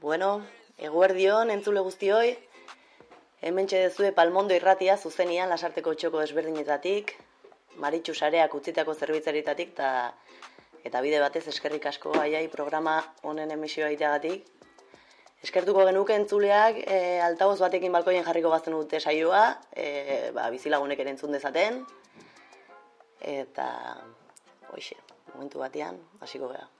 Bueno, eguerdion entzule guztioi, hemen txedezue palmondo irratia zuzenian lasarteko txoko desberdinetatik, maritxu sareak utzitako zerbitzaritatik, eta eta bide batez eskerrik asko aiai programa honen emisioa iteagatik. Eskertuko genuke entzuleak e, altaboz batekin balkoien jarriko bazten dute saioa, e, ba, bizilagunek ere entzun dezaten, eta hoxe, momentu batean, hasiko gara.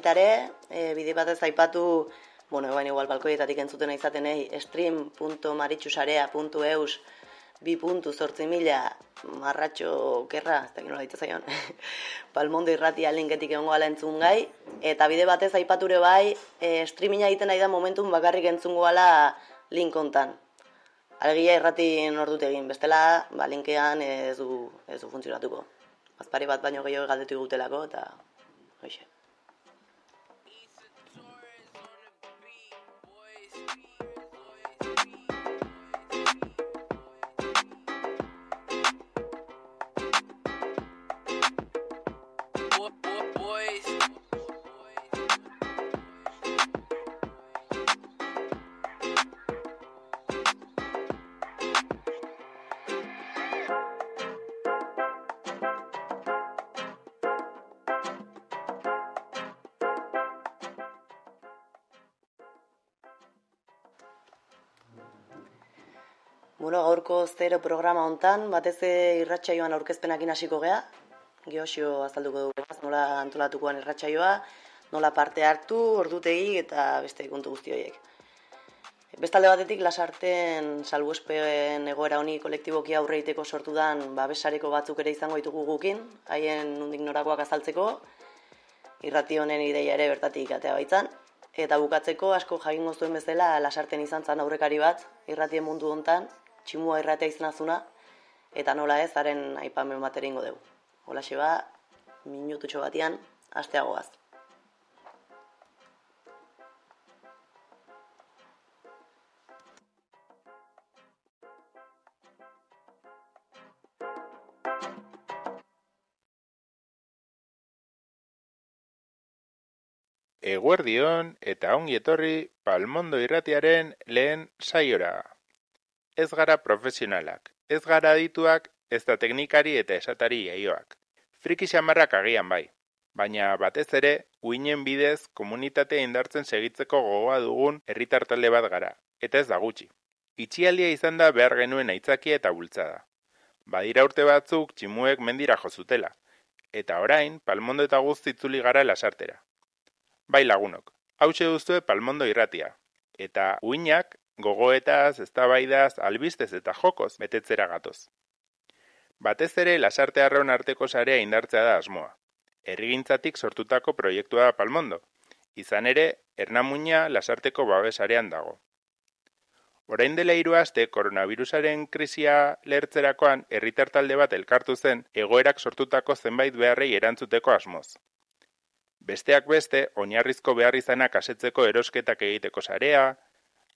Baitare, e, bide batez aipatu, bueno, baina igual balkoietatik entzuten izaten nahi, stream.maritxusarea.eus bi puntu zortzi mila marratxo kerra, ez da gino zaion, palmondo irratia linketik egongo ala entzun gai, eta bide batez aipature bai, e, streaminga egiten nahi da momentun bakarrik entzungo ala link ontan. Algia irratin ordut egin, bestela, ba, linkean ez du, ez du funtzionatuko. Azpari bat baino gehiago galdetu gutelako, eta hoxe. Gaurko zero programa hontan, batez irratsaioan aurkezpenakin hasiko gea. Geosio azalduko dugu, nola antolatukoan irratsaioa, nola parte hartu, ordutegi eta beste kontu guzti horiek. Bestalde batetik, lasarten salbuespen egoera honi kolektiboki aurreiteko sortu dan babesareko batzuk ere izango ditugu gukin, haien nundik norakoak azaltzeko, irrati honen ideia ere bertatik atea baitzan. Eta bukatzeko, asko jagingo zuen bezala, lasarten izan zan aurrekari bat, irratien mundu hontan, tximua irratea izan eta nola ez, haren aipamen bat ingo dugu. Hola xeba, minututxo batian, asteagoaz. Eguerdion eta ongi etorri Palmondo irratiaren lehen saiora ez gara profesionalak, ez gara adituak, ez da teknikari eta esatari jaioak. Friki xamarrak agian bai, baina batez ere, uinen bidez komunitate indartzen segitzeko gogoa dugun herritar talde bat gara, eta ez da gutxi. Itxialdia izan da behar genuen aitzakia eta bultzada. Badira urte batzuk tximuek mendira jozutela, eta orain palmondo eta guztitzuli gara lasartera. Bai lagunok, hau duzue palmondo irratia, eta uinak gogoetaz, eztabaidaz, albistez eta jokoz betetzera gatoz. Batez ere, lasarte arraun arteko sarea indartzea da asmoa. Errigintzatik sortutako proiektua da palmondo. Izan ere, ernamuina lasarteko babesarean dago. Orain dela hiru aste koronavirusaren krisia lehertzerakoan herritar talde bat elkartu zen egoerak sortutako zenbait beharrei erantzuteko asmoz. Besteak beste, oinarrizko behar izanak asetzeko erosketak egiteko sarea,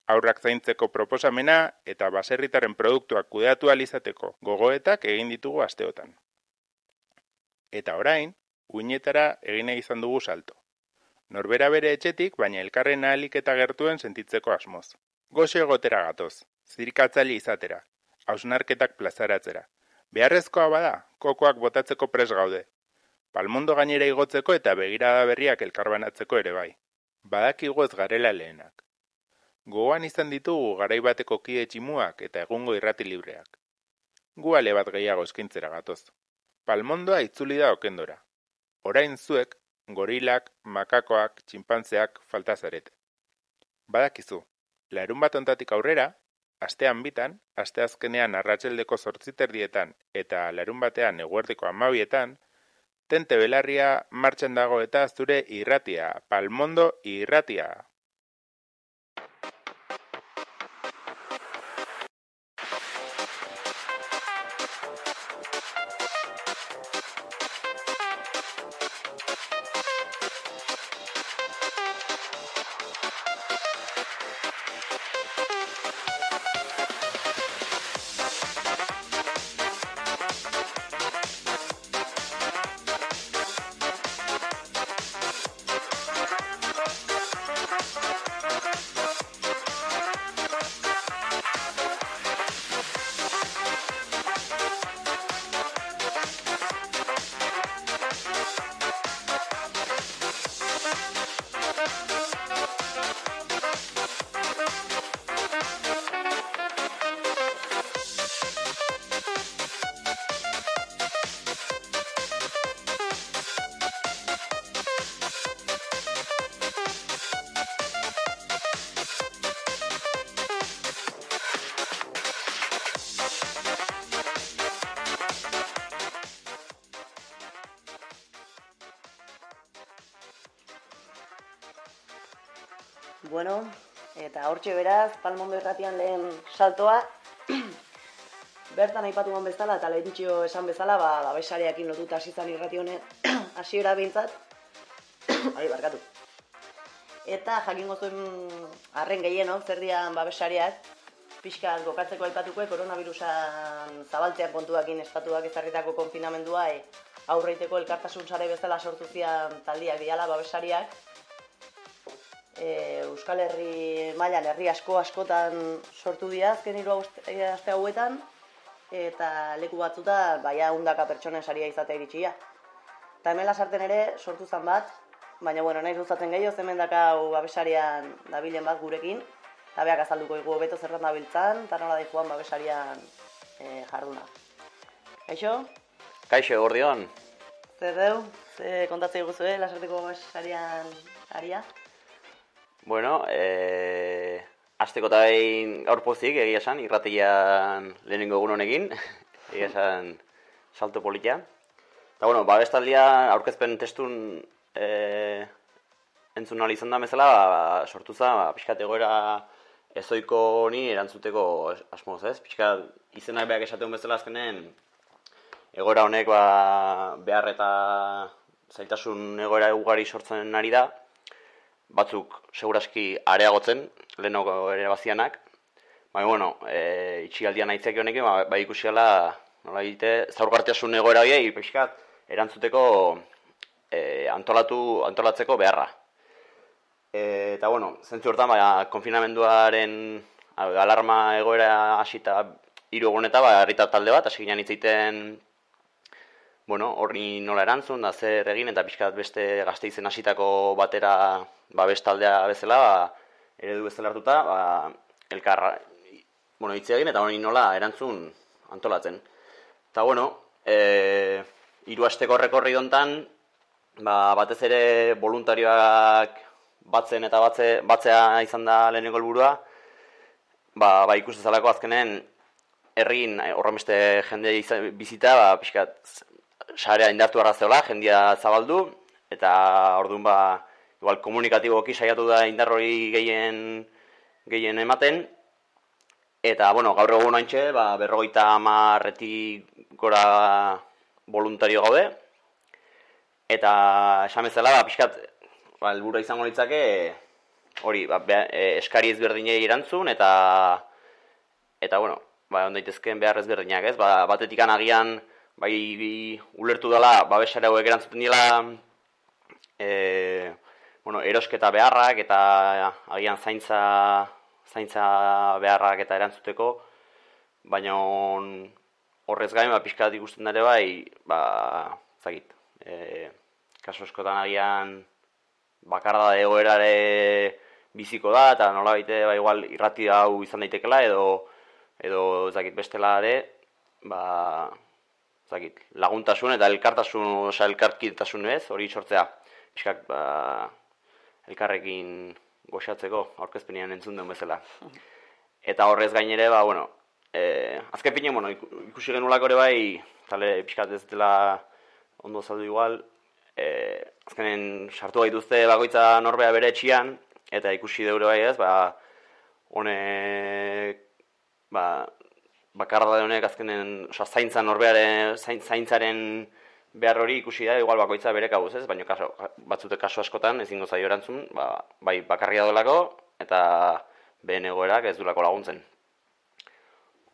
aurrak zaintzeko proposamena eta baserritaren produktuak kudeatu alizateko gogoetak egin ditugu asteotan. Eta orain, uinetara egin izan dugu salto. Norbera bere etxetik, baina elkarren ahalik eta gertuen sentitzeko asmoz. Goxe egotera gatoz, zirikatzali izatera, hausnarketak plazaratzera. Beharrezkoa bada, kokoak botatzeko pres gaude. Palmondo gainera igotzeko eta begirada berriak elkarbanatzeko ere bai. Badakigu ez garela lehenak. Gogoan izan ditugu garaibateko kide tximuak eta egungo irrati libreak. Gu ale bat gehiago eskintzera gatoz. Palmondoa itzuli da okendora. Orain zuek, gorilak, makakoak, txinpantzeak falta zarete. Badakizu, larun bat ontatik aurrera, astean bitan, asteazkenean arratseldeko zortziterdietan eta larun batean eguerdiko amabietan, tente belarria martxan dago eta zure irratia, palmondo irratia. Hortxe beraz, Palmondo erratian lehen saltoa, bertan aipatu bezala, eta lehentxio esan bezala, ba, babesariakin lotuta hasi zan irrati honen, hasiera behintzat, ari barkatu. Eta jakingo zuen arren gehienok, zer dian babesariak, pixka gokatzeko aipatuko, koronavirusan zabaltzean kontuakin estatuak ezarritako konfinamendua, e, aurreiteko elkartasun sare bezala sortu zian taldiak diala babesariak, e, Euskal Herri mailan herri asko askotan sortu dira azken hiru aste hauetan eta leku batzuta baia hundaka pertsonen saria izatea iritsia. Ta hemen lasarten ere sortu zan bat, baina bueno, naiz gustatzen gehiago hemen hau babesarian dabilen bat gurekin. Ta beak azalduko igu hobeto zertan dabiltzan, ta nola da babesarian e, jarduna. Kaixo? Kaixo, gordion. Zer deu? Ze kontatzei guzu, eh, lasarteko babesarian aria? Bueno, eh, azteko eta behin gaur pozik, egia esan, irratian lehenengo egun honekin, egia esan salto politia. Eta, bueno, ba, bestaldia, aurkezpen testun eh, entzun nahi izan da bezala, ba, sortu za, ba, pixkat egoera ezoiko honi erantzuteko asmoz, ez? Pixkat izenak behak esateun bezala azkenen, egoera honek ba, behar eta zaitasun egoera ugari sortzen ari da, batzuk seguraski areagotzen, lehenoko ere bazianak. Baina, bueno, e, itxialdian aitzak honekin, ba, ba ikusi gala, nola egite, zaurgartiasun egoera hori, pixkat, erantzuteko e, antolatu, antolatzeko beharra. E, eta, bueno, zentzu hortan, ba, konfinamenduaren alarma egoera hasita hiru eguneta, ba, herritar talde bat, hasi ginen itzaiten bueno, horri nola erantzun, da zer egin, eta pixkat beste gazte izen hasitako batera ba, bestaldea bezala, ba, eredu bezala hartuta, ba, elkarra, bueno, hitz egin, eta hori nola erantzun antolatzen. Eta, bueno, e, iru asteko rekorri dontan, ba, batez ere voluntarioak batzen eta batze, batzea izan da lehenengo helburua, ba, ba ikustezalako azkenen, herrin horremeste jende bizita, ba, pixkat, sarea indartu arrazeola, jendia zabaldu, eta orduan ba, igual komunikatiboki saiatu da indarrori gehien, gehien ematen, eta, bueno, gaur egun ointxe, ba, berrogeita amarretik gora voluntario gaude, eta esan bezala, ba, pixkat, ba, elbura izango litzake, hori, ba, e, eskari ezberdinei erantzun, eta, eta, bueno, ba, ondaitezken behar ezberdinak, ez? Ba, batetik agian, bai ulertu dela babesare hauek erantzuten dela e, bueno, erosketa beharrak eta agian zaintza zaintza beharrak eta erantzuteko. Baina horrez gain ba pizkat ikusten dare bai ba zakit e, kaso eskotan agian bakarra da egoerare biziko da eta nola baite ba igual irrati hau izan daitekela edo edo zakit bestela ere ba zakit, laguntasun eta elkartasun, oza, elkarkitasun ez, hori sortzea. Piskak, ba, elkarrekin goxatzeko, aurkezpenian entzun den bezala. Eta horrez gainere, ba, bueno, e, azken pine, bueno, ikusi genulako ere bai, tale, piskat ez dela ondo zaldu igual, e, azkenen sartu gaituzte bakoitza norbea bere etxian, eta ikusi deure bai ez, ba, honek, ba, bakarra honek azkenen oza, zaintza norbearen zaintzaren behar hori ikusi da igual bakoitza bere kabuz ez, baina kaso, batzute kaso askotan ezingo zaio erantzun, ba, bai bakarria dolako eta behen egoerak ez dulako laguntzen.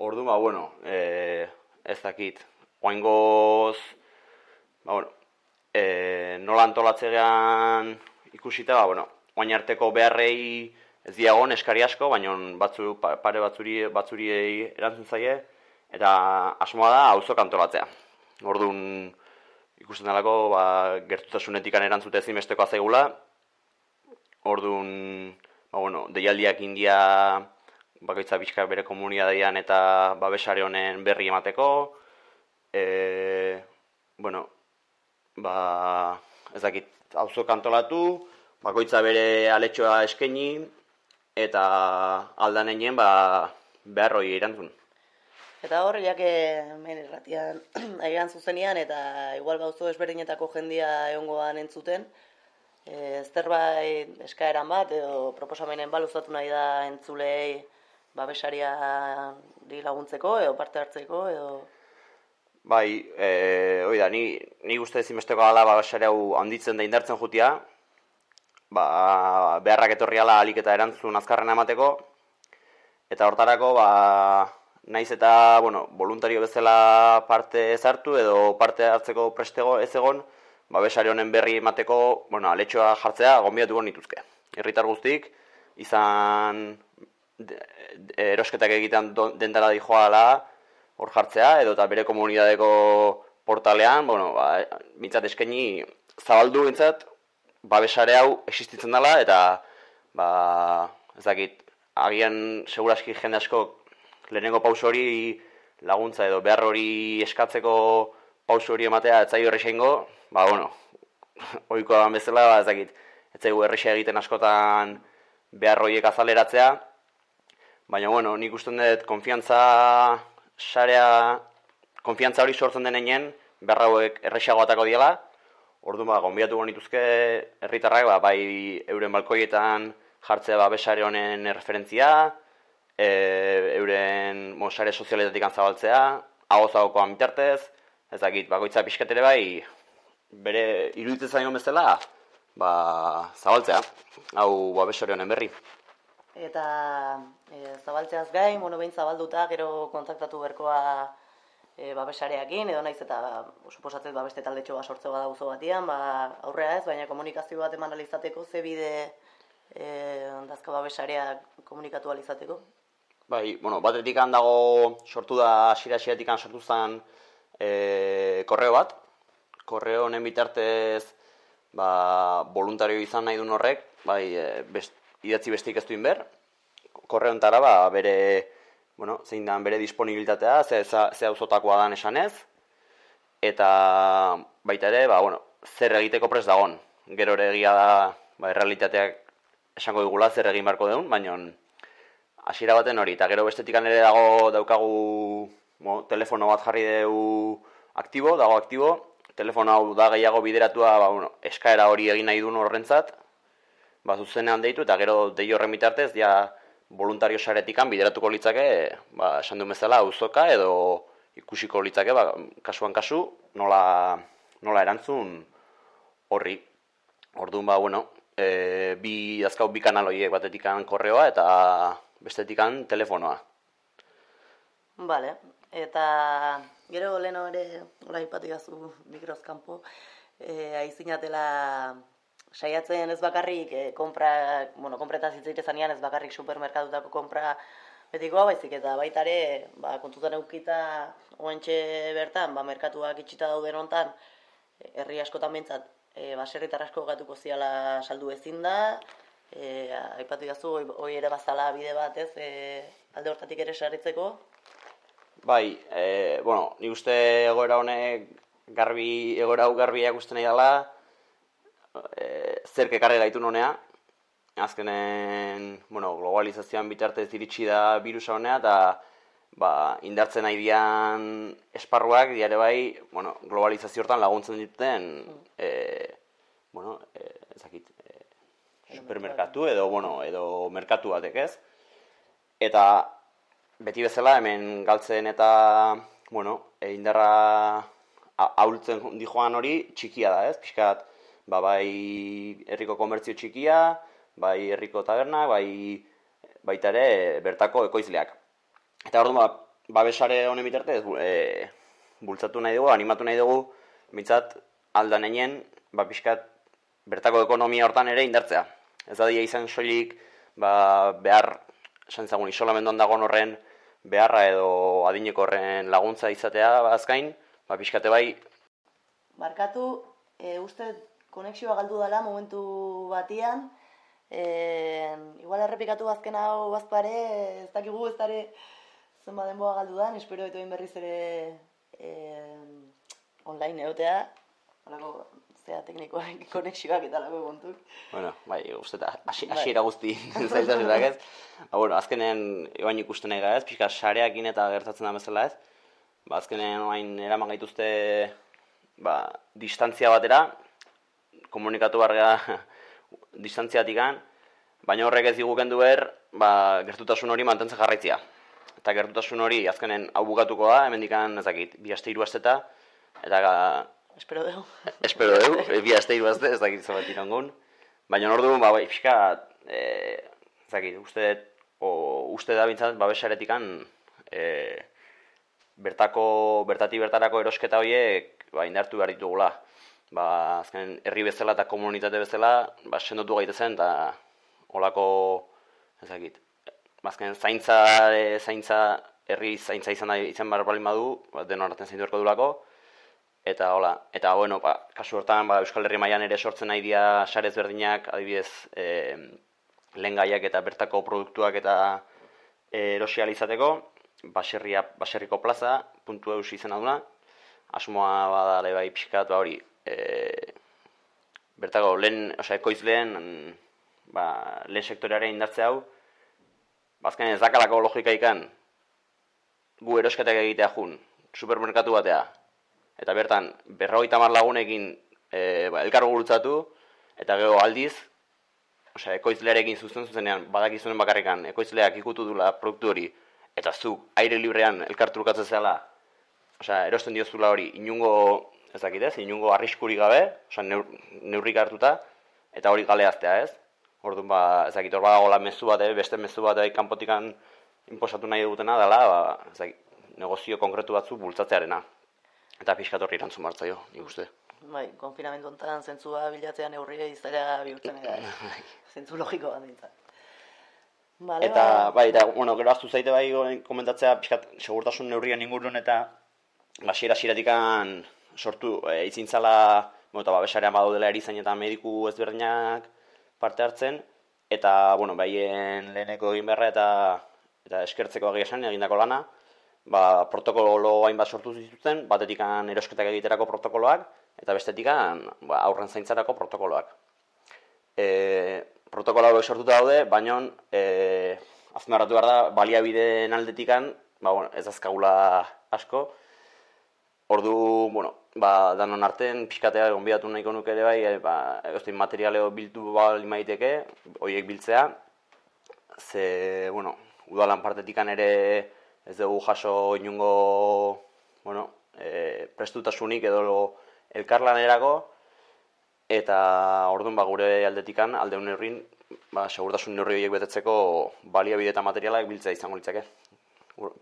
Ordu, ba, bueno, e, ez dakit, oaingoz, ba, bueno, e, nola antolatzean ikusita, ba, bueno, oain arteko beharrei ez diagon eskari asko, baina batzu, pare batzuri, batzuri erantzun zaie, eta asmoa da auzo kantolatzea. Orduan ikusten dalako, ba, gertutasunetik erantzute ezin besteko azegula, orduan, ba, bueno, deialdiak india bakoitza bizka bere komunidadian eta babesare honen berri emateko, e, bueno, ba, ez dakit, auzo kantolatu, bakoitza bere aletxoa eskaini, eta aldan egin ba, beharroi erantzun. Eta hor, jake hemen irratian aigan zuzenian, eta igual gauzo ezberdinetako jendia egongoan entzuten, e, zerbait eskaeran bat edo proposamenen baluzatu nahi da entzulei babesaria di laguntzeko edo parte hartzeko edo Bai, e, oi da, ni, ni uste ezinbesteko gala babesare hau handitzen da indartzen jutia, ba, beharrak etorri ala alik eta erantzun azkarren emateko, eta hortarako, ba, naiz eta, bueno, voluntario bezala parte ezartu edo parte hartzeko prestego ez egon, babesari honen berri emateko, bueno, aletxoa jartzea gonbiatuko nituzke. Herritar guztik, izan erosketak egiten dentara dijoala, hor jartzea, edo eta bere komunidadeko portalean, bueno, ba, mintzat eskaini zabaldu bintzat, babesare hau existitzen dela, eta, ba, ez dakit, agian seguraski jende asko lehenengo pauso hori laguntza edo behar hori eskatzeko pauso hori ematea ez zaio errexengo, ba, bueno, oikoa dan bezala, ba, ez dakit, ez zaigu errexe egiten askotan behar horiek azaleratzea, baina, bueno, nik uste dut konfiantza sarea konfiantza hori sortzen denean, berra hauek erresago atako diela, ordu ba, gonbiatu nituzke herritarrak ba, bai euren balkoietan jartzea ba, besare honen referentzia, e, euren mo, sare sozialetatik antzabaltzea, hau mitartez, ez dakit, bakoitza pixkatere bai, bere iruditzen zaino bezala, ba, zabaltzea, hau ba, besare honen berri. Eta e, zabaltzeaz gain, bueno, behin zabalduta, gero kontaktatu berkoa e, babesareakin, edo naiz eta suposatzen babeste talde txoba sortze bada guzo batian, ba, aurrea ez, baina komunikazio bat eman alizateko, ze bide e, dazka babesarea komunikatu alizateko? Bai, bueno, batetik dago sortu da, asira asiratik sortu zen e, korreo bat, korreo honen bitartez, ba, voluntario izan nahi duen horrek, bai, e, best, idatzi bestik ez duen ber, korre ontara, ba, bere, bueno, zein da, bere disponibilitatea, ze, ze hau zotakoa dan esanez, eta baita ere, ba, bueno, zer egiteko prest dagon. Gero ere egia da, ba, errealitateak esango digula zer egin beharko deun, baina hasiera baten hori, eta gero bestetik ere dago daukagu mo, telefono bat jarri dugu aktibo, dago aktibo, telefono hau da gehiago bideratua, ba, bueno, eskaera hori egin nahi duen horrentzat, ba, zuzenean deitu, eta gero dei horren bitartez, ja, voluntario saretikan bideratuko litzake, ba, esan du bezala, auzoka edo ikusiko litzake, ba, kasuan kasu, nola, nola erantzun horri. Orduan, ba, bueno, e, bi azkau bi kanaloiek batetikan korreoa eta bestetikan telefonoa. Vale, eta gero leno ere, ora ipatu gazu mikroskampo, e, aizinatela saiatzen ez bakarrik e, konpra, bueno, konpreta zitzaite zanean ez bakarrik supermerkatutako konpra betikoa baizik eta baita ere, ba, kontutan eukita oentxe bertan, ba, merkatuak itxita dauden hontan, herri askotan bentsat, e, baserritar asko gatuko ziala saldu ezin da, e, aipatu jazu, hoi ere bazala bide bat ez, e, alde hortatik ere sarritzeko? Bai, e, bueno, ni uste egoera honek garbi, egoera hau garbiak uste nahi dela, e, zer kekarri gaitu nonea, azkenen, bueno, globalizazioan bitartez iritsi da virusa honea, eta ba, indartzen nahi dian esparruak, diare bai, bueno, globalizazio hortan laguntzen dituten, e, bueno, e, ezakit, e, supermerkatu edo, bueno, edo merkatu batek ez. Eta beti bezala hemen galtzen eta, bueno, indarra ahultzen dijoan hori txikia da ez, pixkat, ba, bai herriko komertzio txikia, bai herriko taberna, bai baita ere bertako ekoizleak. Eta orduan ba, babesare honen bitartez e, bultzatu nahi dugu, animatu nahi dugu, mitzat aldan einen, ba, pixkat bertako ekonomia hortan ere indartzea. Ez da izan soilik ba, behar, esan zagun, isolamenduan dagoen horren beharra edo adineko horren laguntza izatea ba, azkain, ba, pixkate bai. Barkatu, e, uste konexioa galdu dela momentu batian, e, igual errepikatu azken hau bazpare, ez dakigu ez dara zenba denboa galdu da, espero eto berriz ere e, online egotea, alako zea teknikoak konexioak eta lago kontuk. Bueno, bai, uste eta asiera bai. guzti zailtasunak ez. Ba, bueno, azkenen, ebain ikusten nahi ez, pixka sareakin eta gertatzen da bezala ez. Ba, azkenen, oain, eraman gaituzte, ba, distantzia batera, komunikatu barga distantziatikan, baina horrek ez digu kendu behar, ba, gertutasun hori mantentzen jarraitzia. Eta gertutasun hori azkenen hau bukatuko da, hemen dikan, ez dakit, bi aste hiru asteta, eta ga, Espero dugu. espero dugu, e, bi aste hiru aste, ez dakit zabat irangun. Baina hor dugu, ba, bai, pixka, e, ez dakit, uste, o, uste da bintzat, babesaretikan, e, bertako, bertati bertarako erosketa horiek, ba, indartu behar ditugula. Ba, azken, herri bezala eta komunitate bezala, ba, sendotu gaitezen, eta olako, ez dakit, bazken zaintza, e, zaintza, herri zaintza izan da izan behar balin badu, ba, denon artean zaindu beharko duelako, eta hola, eta bueno, ba, kasu hortan ba, Euskal Herri mailan ere sortzen nahi dira sarez berdinak, adibidez, e, lehengaiak eta bertako produktuak eta e, erosi ahal izateko, baserria, baserriko plaza, puntu eus izena duna, asmoa badale bai pixkat, ba hori, e, bertako lehen, osea, ekoizleen, ba, lehen sektorearen indartze hau, bazken ez dakalako logika ikan, gu erosketak egitea jun, supermerkatu batea, eta bertan, berrogeita mar lagunekin e, ba, elkargo gurutzatu, eta gero aldiz, osea, ekoizlearekin zuzen zuzenean, badakizunen bakarrikan, ekoizleak ikutu dula produktu hori, eta zu, aire librean elkartrukatzen zela, osea, erosten diozula hori, inungo, ez dakit ez, inungo arriskurik gabe, osea, neur, neurrik hartuta, eta hori galeaztea ez. Orduan, ba, ez dakit, hor badagoela mezu bat, eh, beste mezu bat, eh, kanpotikan inposatu nahi dutena, dela, ba, ez dakit, negozio konkretu batzu bultzatzearena. Eta pixkat horri erantzun martzaio, nik uste. Bai, konfinamendu honetan zentzua bilatzea neurria izaila bihurtzen ere. Zentzu logiko bat dintzat. Vale, Eta, ba, bai, eta, bueno, gero aztu zaite bai komentatzea, pixkat, segurtasun neurrian ingurun eta hasiera hasieratikan sortu, e, itzintzala, bueno, eta babesarean badaudela erizain eta mediku ezberdinak parte hartzen, eta, bueno, baien leheneko egin beharra eta eta eskertzeko egia esan egindako lana, ba, protokolo hainbat sortu zituzten, batetikan erosketak egiterako protokoloak, eta bestetikan ba, aurren zaintzarako protokoloak. E, protokolo hauek sortuta daude, baina e, azmarratu behar da, baliabideen aldetikan, ba, bueno, ez azkagula asko, Ordu, bueno, ba, danon arten, pixkatea gonbidatu nahiko nuke ere bai, e, ba, egoztein materialeo biltu bali maiteke, horiek biltzea, ze, bueno, udalan partetikan ere ez dugu jaso inungo, bueno, e, prestutasunik edo elkarlanerako, eta orduan ba, gure aldetikan, alde neurrin, ba, segurtasun neurri horiek betetzeko baliabide eta materialak biltzea izango litzake.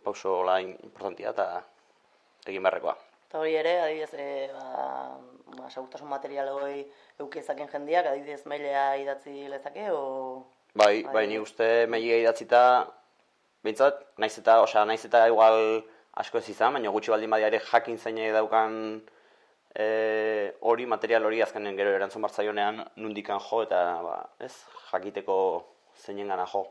Pauso la importantia eta egin beharrekoa. Eta hori ere, adibidez, e, ba, ba, segurtasun material hori eukezaken jendiak, adibidez, mailea idatzi lezake, o... Bai, Bai. bai, ni uste mailia idatzita, behintzat, naiz eta, osea, naiz eta igual asko ez izan, baina gutxi baldin badia ere jakin zeinek daukan e, hori, material hori azkenen gero erantzun bartzaionean nundikan jo eta, ba, ez, jakiteko zeinen gana jo.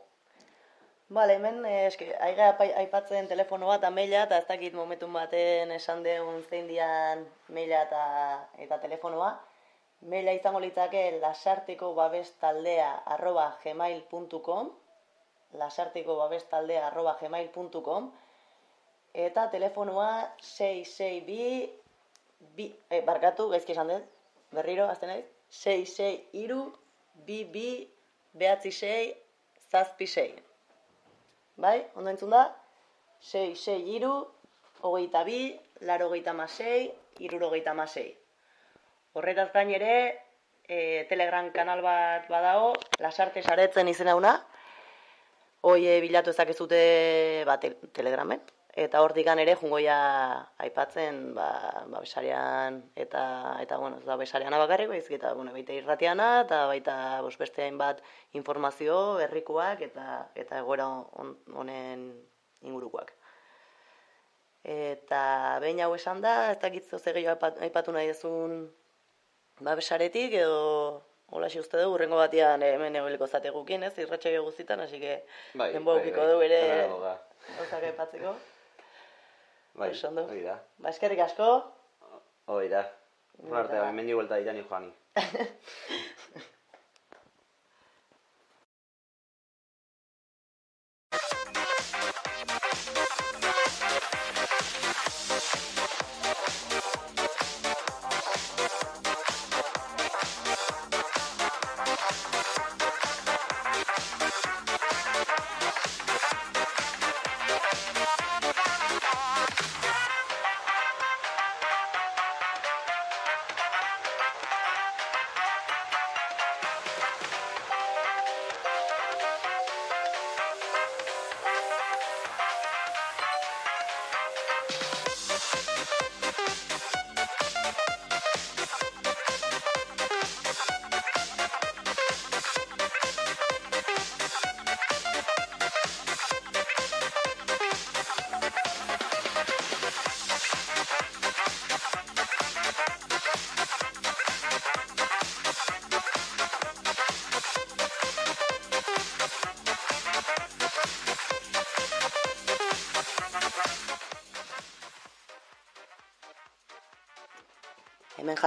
Bale, hemen, eh, eske, aiga aipatzen telefono bat, eta maila, eta ez dakit momentun baten esan deun zein dian maila eta, eta telefonoa. Maila izango litzake lasarteko babes arroba gmail.com lasarteko babes arroba gmail.com eta telefonoa 662 bi, eh, barkatu, gaizki esan dut, berriro, azten naiz, 662 bi bi behatzi sei zazpi sei. Bai, ondo entzun da? 6, 6, iru, hogeita bi, laro hogeita masei, irurogeita masei. Horretaz gain ere, e, Telegram kanal bat badago, lasarte saretzen izena una, hoi bilatu ezakezute ba, te, Telegramen, eta hortikan ere jungoia aipatzen, ba, ba besarean, eta, eta bueno, ez da besareana bakarrik, baizik eta, bueno, baita irratiana, eta baita beste hainbat informazio, herrikoak, eta, eta egoera hon- honen ingurukoak. Eta behin hau esan da, ez dakit zoze gehiago aipat- aipatu nahi dezun babesaretik, edo hola uste dugu, urrengo batean hemen egoiliko zategukin, ez, irratxaio guztitan, hasi que Bai, denbora bai, bai. dugu ere gauzak aipatzeko. Bai, ondo. hori da. Ba, eskerrik asko, Hori da. Urra arte, Eta- bai, mendi buelta ditani joani.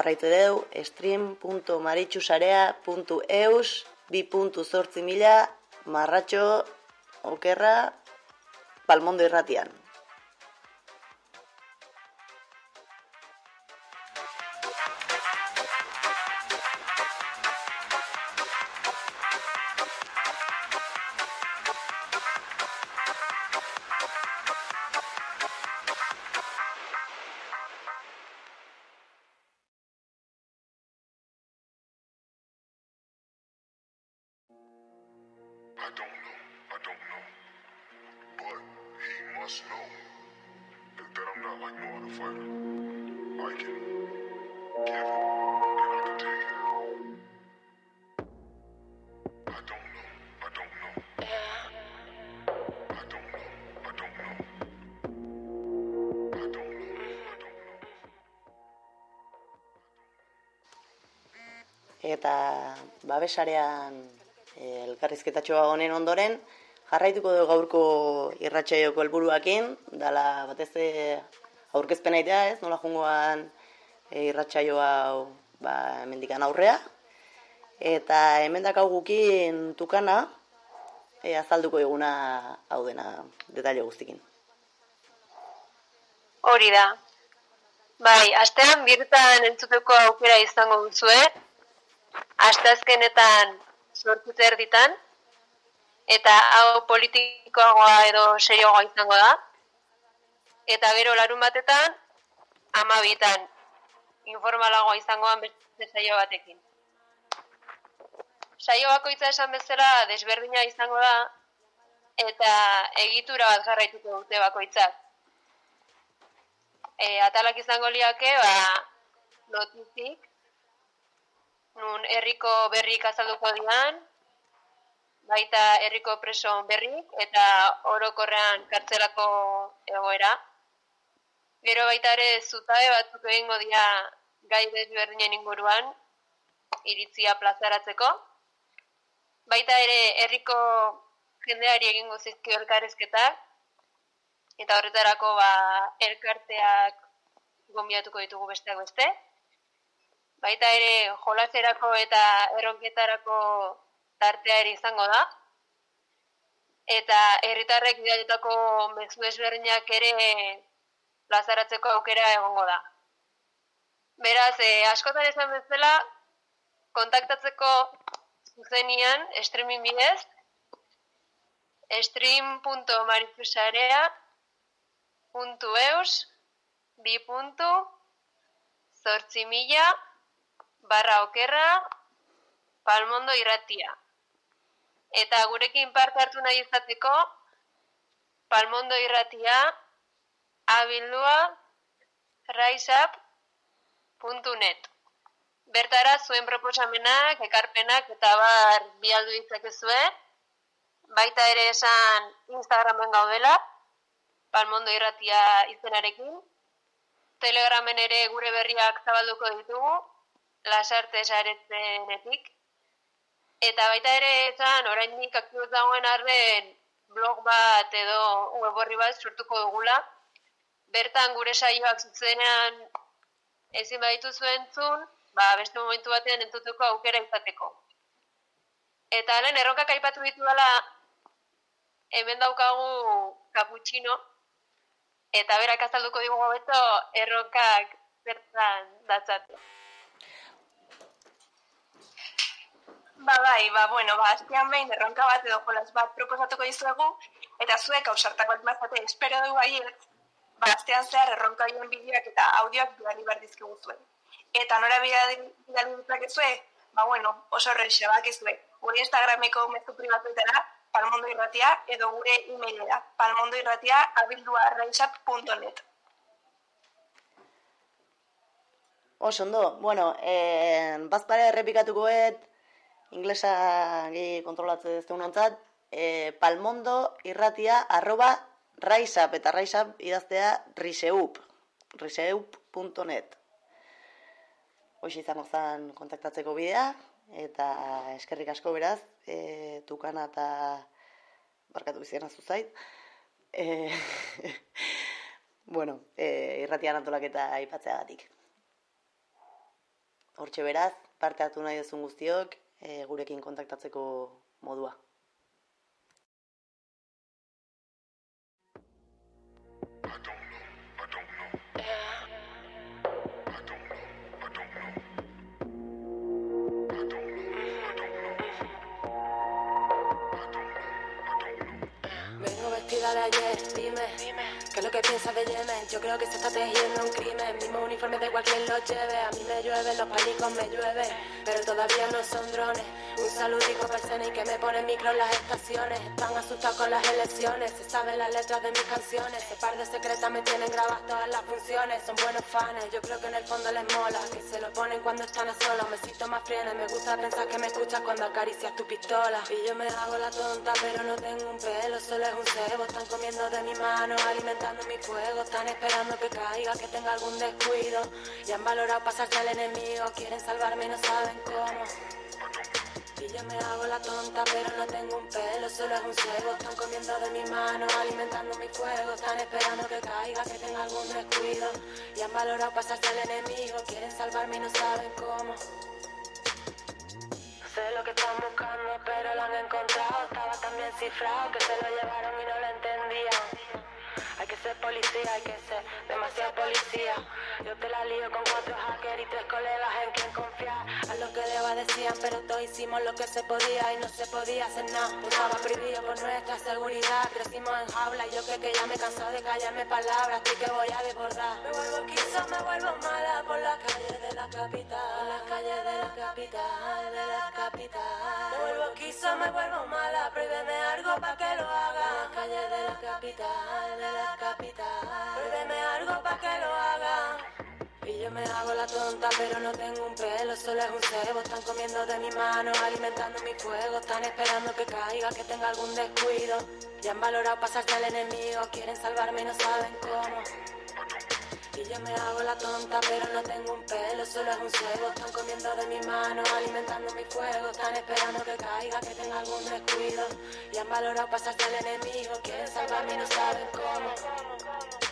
Hemen jarraitze deu, stream.maritxusarea.eus, bi puntu zortzi mila, marratxo, okerra, palmondo irratian. Eta babesarean eh, elkarrizketatxoa honen ondoren, jarraituko dugu gaurko irratxaioko helburuakin, dala batez ere aurkezpena itea, ez, nola jungoan e, irratsaio hau ba, hemendikan aurrea. Eta hemen gukin tukana, e, azalduko eguna hau dena detalle guztikin. Hori da. Bai, astean birtan entzuteko aukera izango duzue. Asteazkenetan sortu erditan. Eta hau politikoagoa edo serioagoa izango da. Eta gero larun batetan, amabitan informalagoa izangoan beste saio batekin. Saio bakoitza esan bezala desberdina izango da, eta egitura bat jarraituko dute bakoitzak e, atalak izango liake, ba, notizik, nun herriko berrik azalduko dian, baita herriko preso berrik, eta orokorrean kartzelako egoera. Gero baita ere zutabe batzuk egingo dira gai desberdinen inguruan, iritzia plazaratzeko. Baita ere herriko jendeari egingo zizkio elkarrezketak, eta horretarako ba, elkarteak gombiatuko ditugu besteak beste. Baita ere jolaserako eta erronketarako tartea ere izango da. Eta herritarrek bidalitako mezu ezberdinak ere plazaratzeko aukera egongo da. Beraz, eh, askotan esan bezala, kontaktatzeko zuzenian, streaming bidez, stream.maritxusarea puntu eus, bi puntu, zortzi mila, barra okerra, palmondo irratia. Eta gurekin parte hartu nahi izateko, palmondo irratia, abildua, raizap.net. Bertara zuen proposamenak, ekarpenak eta bar bialdu ditzakezue. Baita ere esan Instagramen gaudela, Palmondo irratia izenarekin. Telegramen ere gure berriak zabalduko ditugu, lasarte saretzenetik. Eta baita ere esan, oraindik aktiboz dagoen arren blog bat edo web horri bat sortuko dugula. Bertan gure saioak zuzenean ezin baditu zuen zun, ba, beste momentu batean entutuko aukera izateko. Eta lehen erronkak aipatu ditu dela, hemen daukagu kaputxino, eta berak azalduko digu hobeto erronkak zertan datzatu. Ba bai, ba bueno, ba astean behin erronka bat edo jolas bat proposatuko dizuegu eta zuek ausartak bat mazate espero dugu baiet. Ba astean zehar erronka haien bideoak eta audioak bidali behar dizkigu zuen. Eta nora bidali bidali ditzakezue? Ba bueno, oso horreixe bakizue. Gure Instagrameko mezu pribatuetara palmondo irratia edo gure emailera palmondoirratia abildua arraixat.net. Oso ondo, bueno, eh, bazpare errepikatuko et, inglesa gehi kontrolatze ez ontzat, eh, palmondo irratia arroba raizap, eta raizap idaztea riseup, riseup.net. Hoxe izango zen kontaktatzeko bidea, eta eskerrik asko beraz, e, tukana eta barkatu bizien zuzait. E, bueno, e, irratian antolaketa aipatzeagatik. Hortxe beraz, parte hartu nahi duzun guztiok, e, gurekin kontaktatzeko modua. Que piensas de Yemen? Yo creo que se está tejiendo un crimen, mismo uniforme de cualquier lo lleve, a mí me llueve, los panicos me llueve, pero todavía no son drones. Un saludico para CNI que me pone micro en las estaciones, están asustados con las elecciones, se saben las letras de mis canciones, ese par de secretas me tienen grabadas todas las funciones, son buenos fans, yo creo que en el fondo les mola, que se lo ponen cuando están a solas, me siento más frienes, me gusta pensar que me escuchas cuando acaricias tu pistola, y yo me hago la tonta pero no tengo un pelo, solo es un cebo, están comiendo de mi mano, alimentando mi fuego, están esperando que caiga, que tenga algún descuido, y han valorado pasarse al enemigo, quieren salvarme y no saben cómo. Y yo me hago la tonta, pero no tengo un pelo, solo es un cebo. Están comiendo de mi mano, alimentando mi fuego. Están esperando que caiga, que tenga algún descuido. Y han valorado pasarse al enemigo. Quieren salvarme y no saben cómo. No sé lo que están buscando, pero lo han encontrado. Estaba tan bien cifrado que se lo llevaron y no lo entendían. Ser policía, hay que ser demasiado policía. Yo te la lío con cuatro hackers y tres colegas en quien confiar. A lo que deba decían, pero todos hicimos lo que se podía y no se podía hacer nada. Estaba prohibido por nuestra seguridad. Crecimos en jaula y yo que, que ya me cansó de callarme palabras. Estoy que voy a desbordar. Me vuelvo quiso, me vuelvo mala por las calles de la capital. Por las calles de la capital, de la capital. Me vuelvo quiso, me vuelvo mala. Prohíbeme algo para que lo haga. Por las calles de la capital, de la capital. Prohíbeme algo para que lo haga. Y yo me hago la tonta, pero no tengo un pelo, solo es un cebo. Están comiendo de mi mano, alimentando mi fuego. Están esperando que caiga, que tenga algún descuido. Ya han valorado pasarse al enemigo, quieren salvarme y no saben cómo. Yo me hago la tonta, pero no tengo un pelo, solo es un cebo. Están comiendo de mi mano, alimentando mi fuego. Están esperando que caiga, que tenga algún descuido. Y han valorado pasarse al enemigo, quieren salvarme y no saben cómo.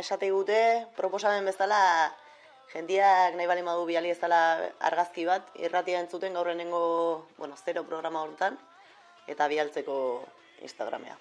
Esate digute, proposamen bezala, jendiak nahi bali madu biali ezala argazki bat, irratia entzuten gaur lehenengo, bueno, zero programa horretan, eta bialtzeko Instagramea.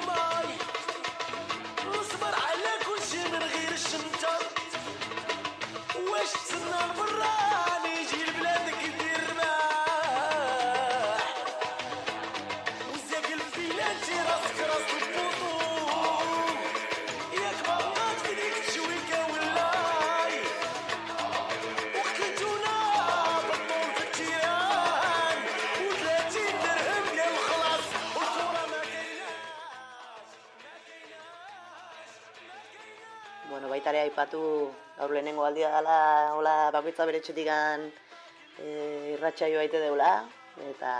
الماي نصبر على كل شي من غير الشمتة. واش تسنى البراد Bueno, baita ere aipatu gaur lehenengo aldia dela, hola bakoitza bere etxetikan e, irratsaio baite deula, eta,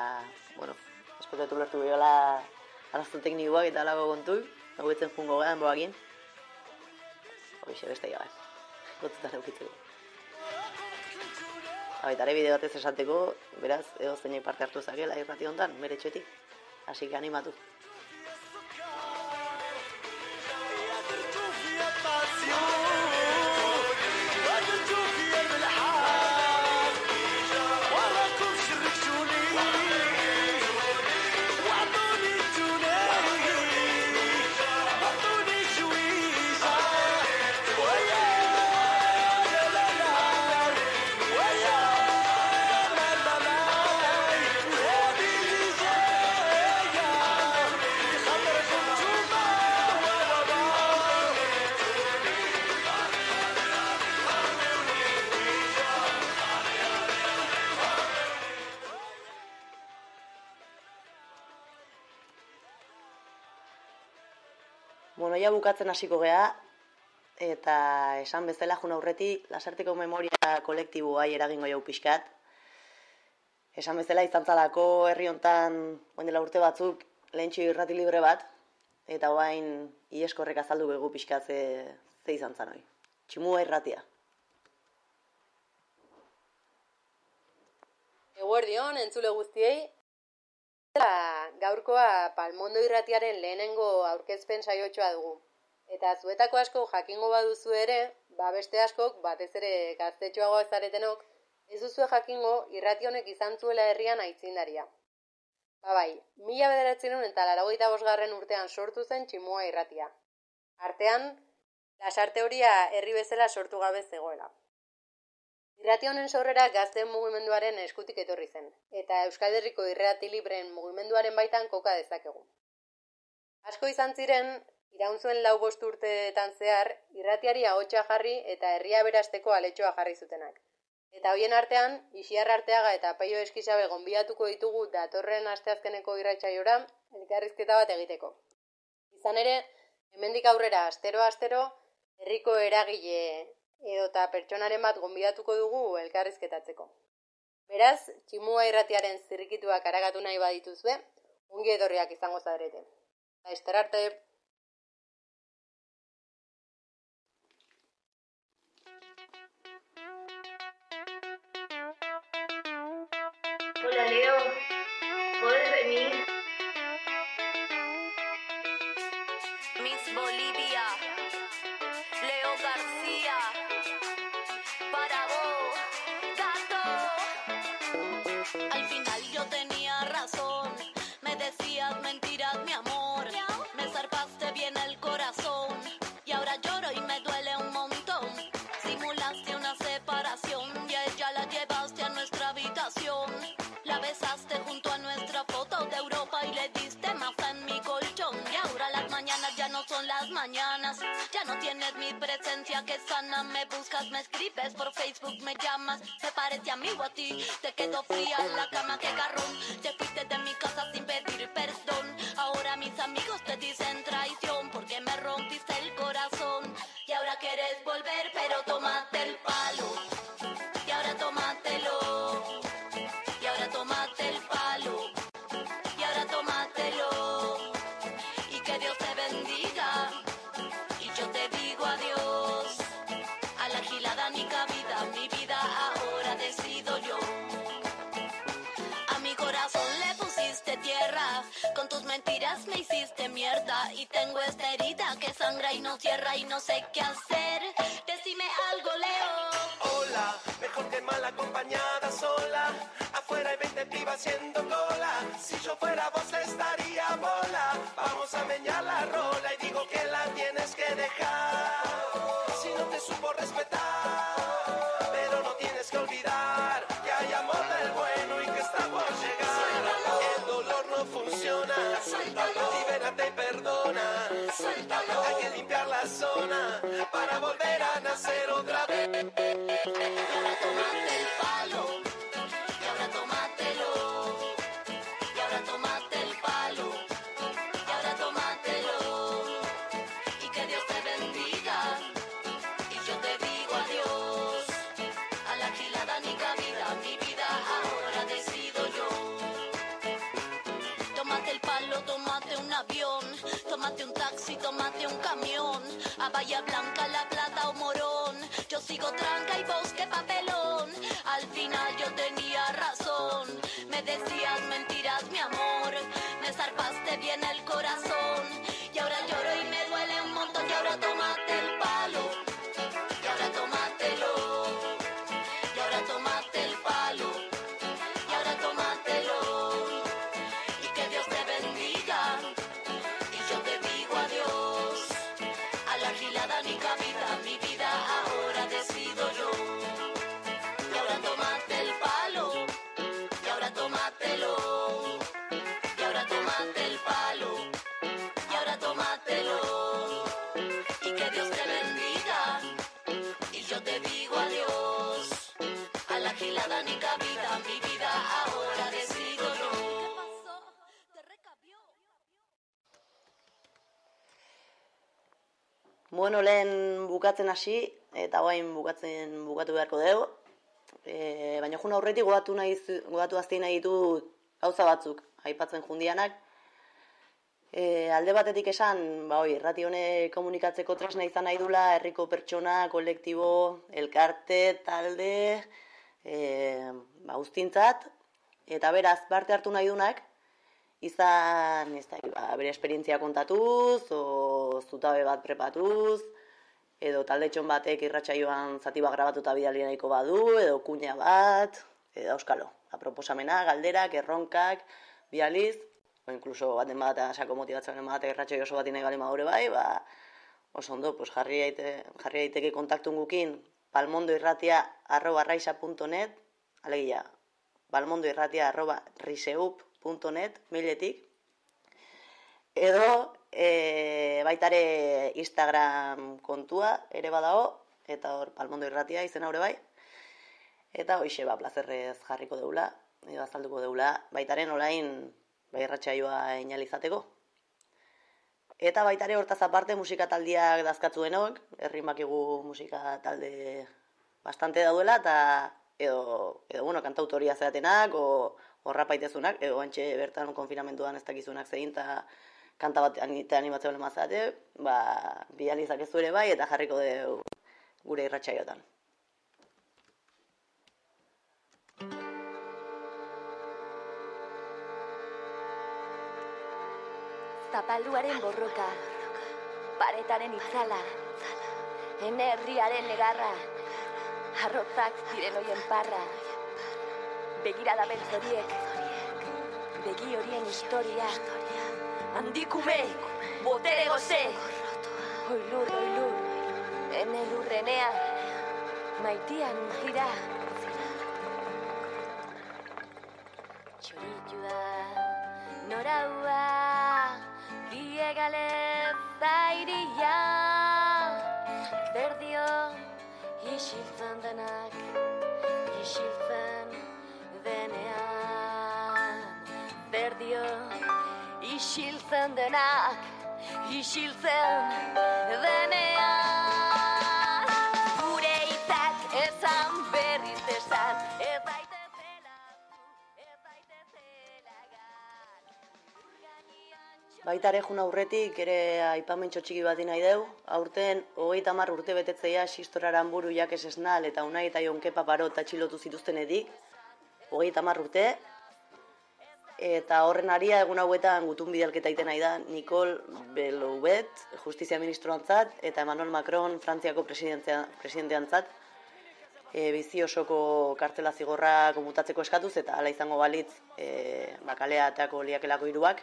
bueno, eskotetu lertu behiola araztu teknikoak eta alako kontu, hauetzen jungo gehan boakin. Hoxe, beste gabe, gotzutan eukitzeko. Baita ere bide batez esateko, beraz, edo zeinek parte hartu zakela irrati honetan, bere etxetik. Así que animatu. Ja bukatzen hasiko gea, eta esan bezala jun aurretik, lasarteko memoria kolektiboa eragingo jau pixkat. Esan bezala izan zalako herri hontan orain dela urte batzuk lehentxo irrati libre bat, eta orain ieskorrek azaldu begu pixkat ze, ze izan zan hoi. Tximua irratia. Eguerdion, entzule guztiei. Eta gaurkoa Palmondo irratiaren lehenengo aurkezpen saiotxoa dugu. Eta zuetako asko jakingo baduzu ere, ba beste askok, batez ere gaztetxoagoa zaretenok, ez duzue jakingo irrati honek izan zuela herrian aitzindaria. Ba bai, mila bederatzerun eta laragoita bosgarren urtean sortu zen tximua irratia. Artean, lasarte horia herri bezala sortu gabe zegoela. Irrati honen sorrera gazten mugimenduaren eskutik etorri zen, eta Euskal Herriko irrati libreen mugimenduaren baitan koka dezakegu. Asko izan ziren, iraun zuen lau bost urteetan zehar, irratiari ahotsa jarri eta herria berasteko aletxoa jarri zutenak. Eta hoien artean, Ixiar Arteaga eta Paio Eskisabe gonbidatuko ditugu datorren asteazkeneko irratsaiora elkarrizketa bat egiteko. Izan ere, hemendik aurrera astero astero, herriko eragile edota pertsonaren bat gonbidatuko dugu elkarrizketatzeko. Beraz, tximua irratiaren zirrikituak aragatu nahi badituzue, ongi etorriak izango zarete. Laizter arte! Las mañanas. Ya no tienes mi presencia que sana. Me buscas, me escribes por Facebook, me llamas. Se parece amigo a ti. Te quedo fría en la cama, que garrón. Te fuiste de mi casa sin pedir perdón. Ahora mis amigos te dicen traición porque me rompiste el corazón. Y ahora quieres volver, pero tómate el palo. Mentiras me hiciste mierda. Y tengo esta herida que sangra y no cierra y no sé qué hacer. Decime algo, Leo. Hola, mejor que mal acompañada sola. Afuera hay 20 pibas haciendo cola. Si yo fuera vos estaría bola. Vamos a meñar la rola y digo que la tienes que dejar. Suéltalo, libérate y perdona. Suéltalo, hay que limpiar la zona para volver a nacer otra vez. Bahía Blanca, La Plata o Morón. Yo sigo tranca y bosque papelón. Al final yo tenía razón. Me decías mentiras, mi amor. Me zarpaste bien el corazón. Y ahora lloro y me duele un montón. Y ahora tómate Bueno, lehen bukatzen hasi, eta guain bukatzen bukatu beharko dugu. E, baina jun aurretik gogatu, nahi, gogatu azti nahi ditu gauza batzuk, aipatzen jundianak. E, alde batetik esan, ba hoi, irrati honek komunikatzeko tresna izan nahi dula, herriko pertsona, kolektibo, elkarte, talde, e, ba, ustintzat, eta beraz, parte hartu nahi dunak, izan, ez da, ba, bere esperientzia kontatuz, o zutabe bat prepatuz, edo taldetxon batek irratsaioan zati bat grabatuta bidali nahiko badu, edo kuña bat, edo euskalo. Ba, proposamena, galderak, erronkak, bializ, o incluso baten bat sako motibatzen bat irratsaio oso bat nahi bali madure bai, ba, oso ondo, pues jarri, daite, jarri daiteke kontaktun gukin, palmondoirratia arroba raixa.net, alegia, balmondoirratia arroba riseup.net, mailetik, edo e, baitare Instagram kontua ere badago, eta hor palmondo irratia izen hori bai, eta hoixe ba, plazerrez jarriko deula, edo azalduko deula, baitaren orain bai irratsaioa inalizateko. Eta baitare hortaz aparte musika taldiak dazkatzu denok, herrimakigu musika talde bastante dauela, eta edo, edo bueno, kantautoria zeratenak, o horra paitezunak, edo antxe bertan konfinamentuan ez dakizunak zein, eta kanta bat anite animatzen lema zate, ba, bializak ez bai, eta jarriko dugu gure irratsaiotan. Zapalduaren borroka, paretaren itzala, enerriaren negarra, arrotzak ziren oien parra, begirada beltz horiek, begi horien historia, handikume, botere goze, oilur, oilur, ene lurrenea, maitian unzira. Txoritua, noraua, biegale zairia, berdio, isiltzen denak, berdio, isiltzen denak, isiltzen denean. Gure hitzak esan berriz esan, ez daitezela zu, ez daitezela gal. Baitare jun aurretik ere aipamentxo txiki bat nahi deu, aurten hogeita hamar urte betetzeia sistoraran buru jakes esnal eta unai eta jonke paparot atxilotu zituztenetik, hogeita hamar urte, eta horren aria egun hauetan gutun bidalketa iten nahi da Nicole Beloubet, justizia ministroantzat, eta Emmanuel Macron, Frantziako presidenteantzat, e, bizi osoko kartzela zigorra komutatzeko eskatuz, eta hala izango balitz e, bakalea ateako liakelako hiruak.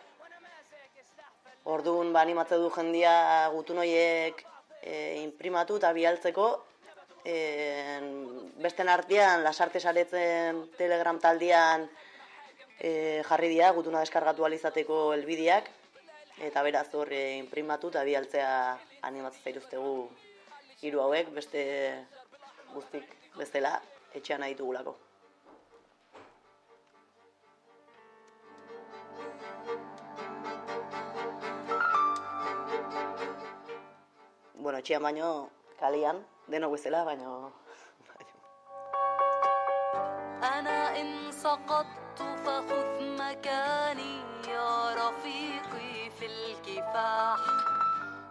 Orduan, ba, animatze du jendia gutun horiek e, imprimatu eta bialtzeko, e, besten artean, lasarte saretzen telegram taldean e, jarri dira gutuna deskargatu alizateko elbideak, eta beraz hor e, imprimatu eta bialtzea animatzen zaituztegu hiru hauek beste guztik bestela etxean nahi dugulako. Bueno, etxean baino kalian, deno bezala, baino... Ana in فخذ مكاني يا رفيقي في الكفاح.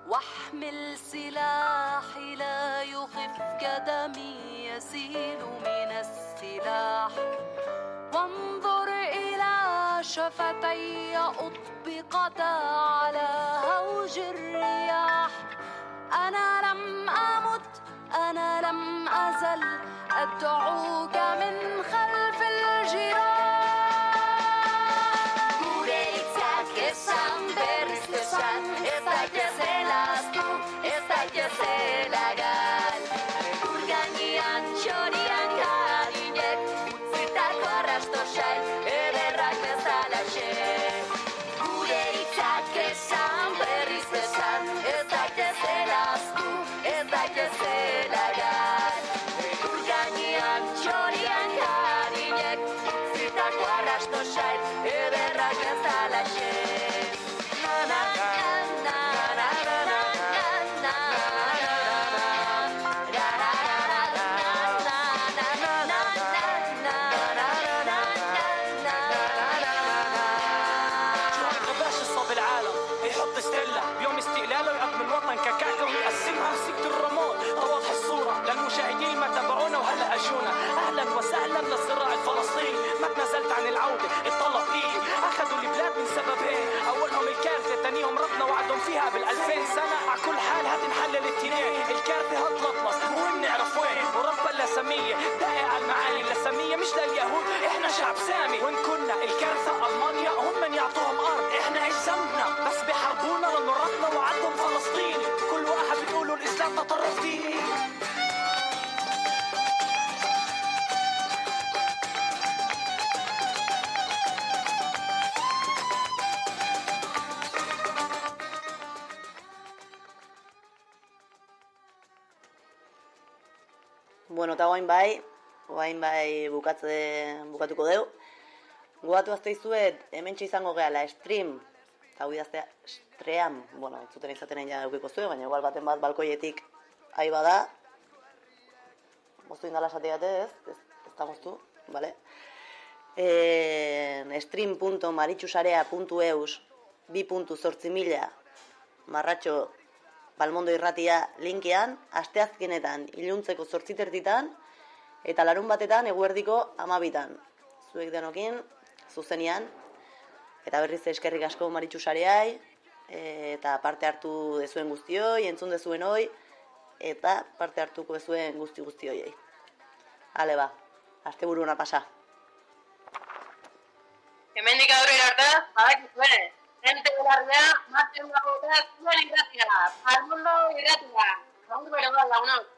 واحمل سلاحي لا يخفك دمي يسيل من السلاح. وانظر إلى شفتي أطبقتا على هوج الرياح. أنا لم أمت أنا لم أزل. أدعوك من خلف الجراح. العودة الطلب ايدي أخذوا البلاد من سبب هيك أولهم الكارثة تانيهم ربنا وعدهم فيها بالألفين سنة. على كل حال هات نحلل التنين الكارثة هتلطمس وهم نعرف وين؟ ورب اللسمية داقق على المعاني اللسمية مش لليهود. إحنا شعب سامي. وإن كنا الكارثة ألمانيا هم من يعطوهم أرض. إحنا إيش ذنبنا بس بيحاربونا لأنه ربنا وعدهم فلسطيني كل واحد بتقولوا الإسلام تطرف ديني. Bueno, eta guain bai, guain bai bukatze, bukatuko deu. Guatu azte izuet, hemen izango gehala stream, eta hau idaztea stream, bueno, entzuten izaten ja eukiko zuen, baina igual baten bat balkoietik ahi bada. Moztu indala esateate ez, ez, ez da moztu, bale? E, stream.maritxusarea.eus 2.zortzi mila marratxo Balmondo irratia linkean, asteazkenetan iluntzeko zortzitertitan, eta larun batetan eguerdiko amabitan. Zuek denokin, zuzenian, eta berriz eskerrik asko maritxu sareai, eta parte hartu dezuen guztioi, entzun dezuen hoi, eta parte hartuko dezuen guzti guztioiei. Hale ba, aste pasa. Hemendik aurrera arte, badakizue, gente de la realidad, más que una boda, gracias. Al mundo, gracias. Vamos a ver, una